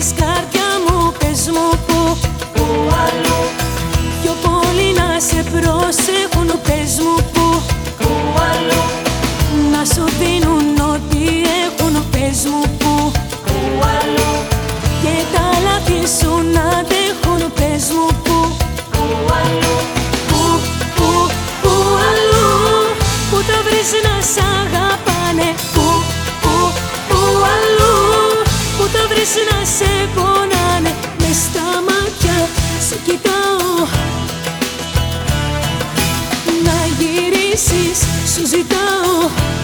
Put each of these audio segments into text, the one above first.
βρεις καρδιά μου πες μου που Πού αλλού, Πιο πολύ να σε προσέχουν πες μου που πού αλλού, Να σου δίνουν ό,τι έχουν πες μου που πού αλλού, Και τα λάθη σου να αντέχουν πες μου που πού αλλού, Πού, πού, πού αλλού. Πού τα βρεις να σ' γυρίσεις σου ζητάω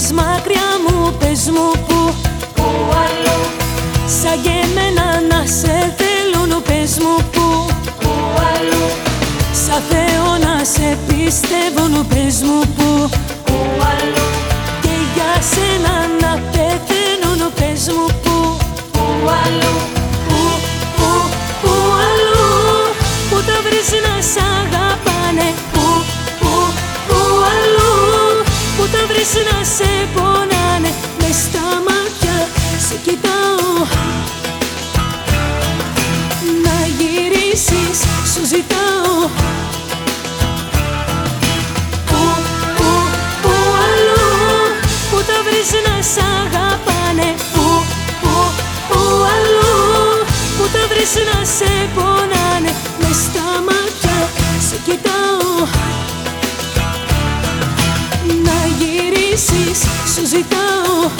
θα βρεις μακριά μου πες μου που πού αλλού, Σαν και εμένα να σε θέλουν πες μου που πού αλλού, Σαν Θεό να σε πιστεύουν πες μου που πού αλλού, Και για σένα να πεθαίνουν πες μου που πού αλλού, Πού, πού, πού αλλού. Πού τα βρεις να σ' σου ζητάω. Πού, πού, πού αλλού Πού τα βρεις να σ' αγαπάνε. Πού, πού, πού αλλού Πού τα βρεις να σε πονάνε. Μες στα μάτια σε κοιτάω. Να γυρίσεις σου ζητάω